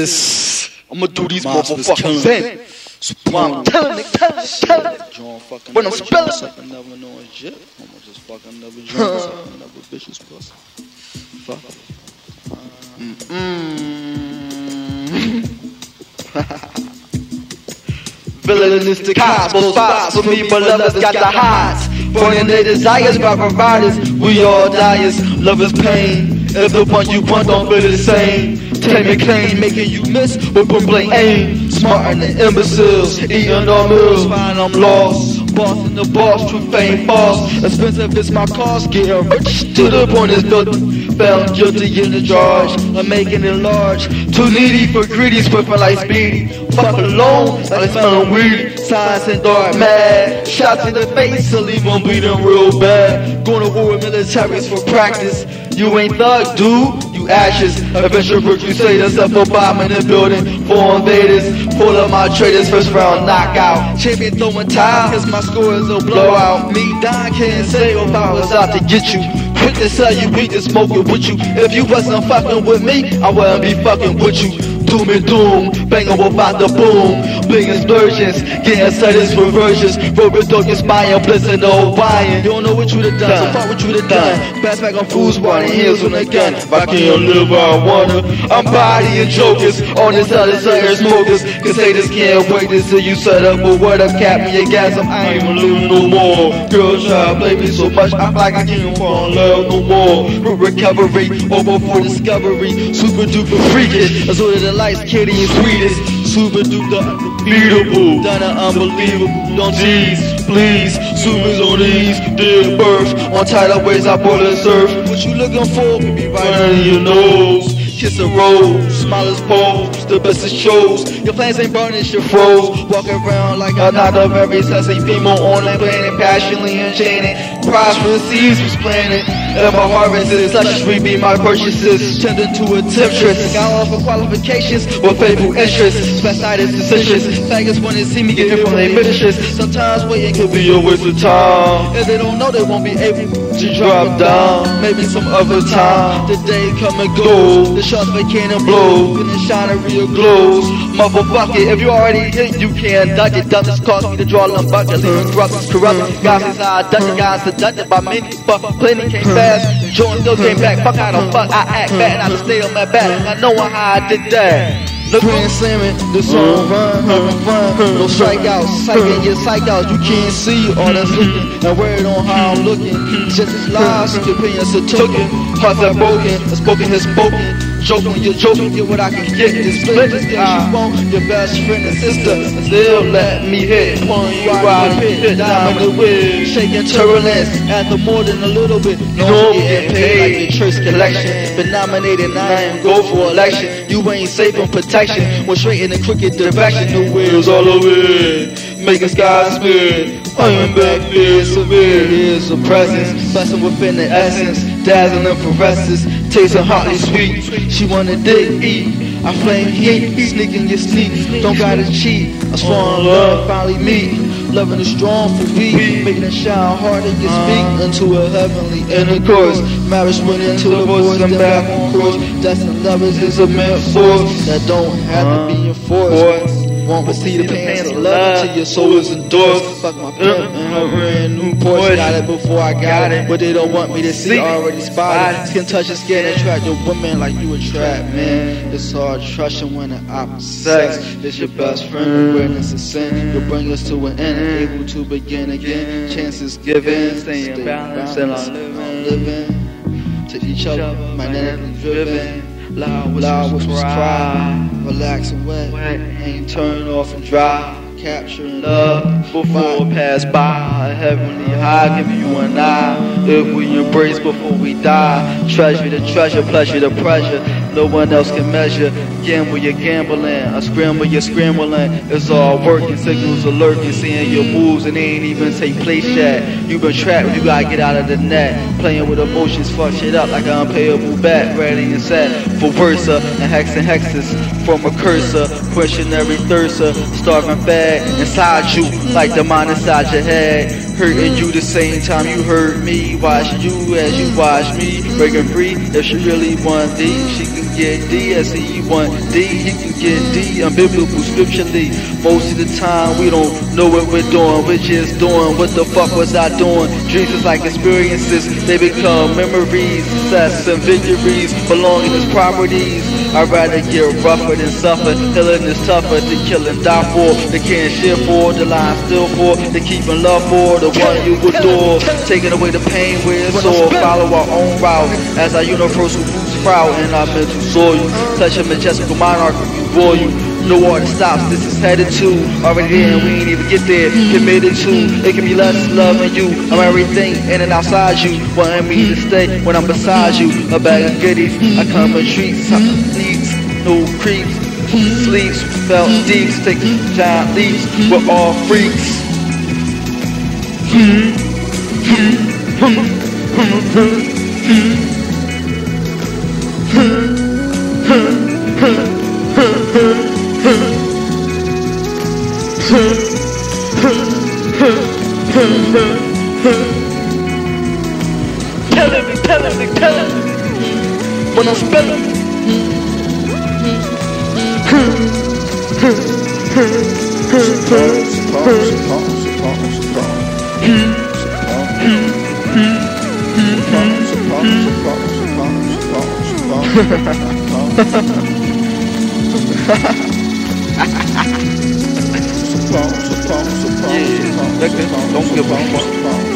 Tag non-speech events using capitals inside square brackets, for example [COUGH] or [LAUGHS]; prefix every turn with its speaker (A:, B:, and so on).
A: This.
B: I'ma do these motherfuckers in. While I'm telling it, telling it, telling it.
A: John fucking
B: When I'm spelling it.
A: never knowing shit. I'ma just fucking never drunk, never bitches pussy. Fuck. [LAUGHS]
B: Villainistic cosmos spots for me, but lovers got the highs. Burning their desires by providers. We all diers, love is pain. If the one you want don't feel the same. And claim, making you miss with blank aim. Smarter than imbeciles, eating our meals, find I'm lost. Boss in the boss, true fame false. Expensive is my cost, getting rich to the point it's nothing. Found guilty in the charge of making it large. Too needy for greedy, swimming like speedy. Fuck alone, I like smelling weed. Science and dark mad. Shots in the face, to leave them bleeding real bad. Going to war with militaries for practice. You ain't thug, dude. You ashes. Adventure crusaders up for bombing the building. Four invaders. Pull up my traders. First round knockout. Champion throwing tile. Cause my score is a blowout. Me, Don, can't say if I was out to get you. Quick to you, to smoke it with you. If you wasn't fucking with me, I wouldn't be fucking with you. Doom and doom, bang about the boom. Big explosions, getting studies for versions. Robert dog inspiring, blizzard, no buying. You don't know what you done, so far what you done done. Pass back on fools, running heels on the gun. If I can't live, I wanna. I'm bodying jokers, on this other side smokers. Cause haters can't wait see you set up. But what up, cap me, your gas, I ain't gonna no more. Girls try to play me so much, I'm like I can't fall in love no more. Recovery, over for discovery. Super duper freakish, as well as the lights, kitty and sweetest. Super duper unbeatable, done an unbelievable. Don't tease, please. Supers on these dead birth. On tidal waves, I boil and surf. What you looking for? Be right under your nose. Kiss a rose, smile is pose, the best it shows. Your plans ain't burnished, you're froze. Walking around like a not of every sexy female on land planet, passionately enchanted. Prosperous was planted. And my harvest is such we be my purchases. Turned into a temptress. Got all for qualifications with faithful interests. Best night is decisions. Faggots wanna see me get from their mistress. Sometimes waiting could be a waste of time. If they don't know, they won't be able to drop down. Maybe some other time. The day come and go. The shots they cannon blow. Finish shining real glows. Motherfucker, if you already hit, you can't duck it. Dumbest cause me to draw them bucket. Leaving corrupt, corrupt. Guys inside, ducking guys seducted by many, but plenty came fast. Jordan still came back. Fuck how the fuck I act bad. Now to stay on my back. I know how I did that. Look Grand slamming, the song mm-hmm. run, having fun. No mm-hmm. strikeouts, psyching your psych out. You can't see all that's mm-hmm. looking. Now worried on how I'm looking. Just as lies, your opinions are taken. Hearts are broken, the spoken has spoken. Joking, you're joking, get what I can get. This split, things you ah. want. Your best friend and sister still let me hit. Pulling you out pit, diamond the whip. Shaking turbulence after more than a little bit. No, I'm getting paid like the Trace collection. Been nominated, I ain't go for election. You ain't safe on protection. Went straight in the crooked direction. The wheels all over. Making skies spin. I'm back there, severe. Here's a presence. Blessing within the essence. Dazzling fluorescence. Tasting hotly sweet. She wanna dig, eat. I flame heat. Sneaking your sneak. Don't gotta cheat. I sworn love, finally meet. Loving is strong for me, making it shine harder. You speak uh-huh. into a heavenly intercourse. Marriage went into the voice, I'm back on course. That's the lovers is a metaphor that don't have to be uh-huh. enforced. Won't see the pants of love till your soul is endorsed. Fuck my pimp and her brand new Porsche. Got it before I got it, but they don't want me to see. Already spotted. Skin touch your skin, attract your woman like you a trap man. It's hard trusting when the opposite sex is your best friend. Awareness of sin, you'll bring us to an end. Able to begin again. Chances given, staying balanced and I'm living to each other, magnetically driven. Loud whispers cry, relax and wet, ain't turn off and dry. Capturing love before it pass by. Heavenly high, give you an eye. If we embrace before we die, treasure the treasure, pleasure the pressure. No one else can measure. Gamble, you're gambling. I scramble, you're scrambling. It's all working. Signals are lurking, seeing your moves and they ain't even take place yet. You've been trapped, you gotta get out of the net. Playing with emotions, fuck shit up like an unpayable bet. Ready and set for versa and hex and hexes from a cursor. Questionary thirster, starving fed inside you like the mind inside your head. Hurting you the same time you hurt me. Watch you as you watch me. Breaking free. If she really want D, she can get D. As he want D, he can get D. Unbiblical scripturally. Most of the time we don't know what we're doing. We're just doing what the fuck was I doing? Dreams is like experiences. They become memories, success and victories. Belonging as properties. I'd rather get rougher than suffer. Killing is tougher than killing. Die for. They can't shit for. The line still for. They keeping love for the one you adore. Taking away the pain where it's sore. Follow our own route as our universal roots sprout in our mental soil. Touch a majestical monarch. No water stops, this is headed to Already there, we ain't even get there Committed to, it can be less loving you I'm everything in and outside you Wanting me to stay when I'm beside you A bag of goodies, I come in treats Needs, no creeps Sleeps, felt deeps Take giant leaps, we're all freaks Telling me, When I'm spelling
A: Yeah, don't give fuck.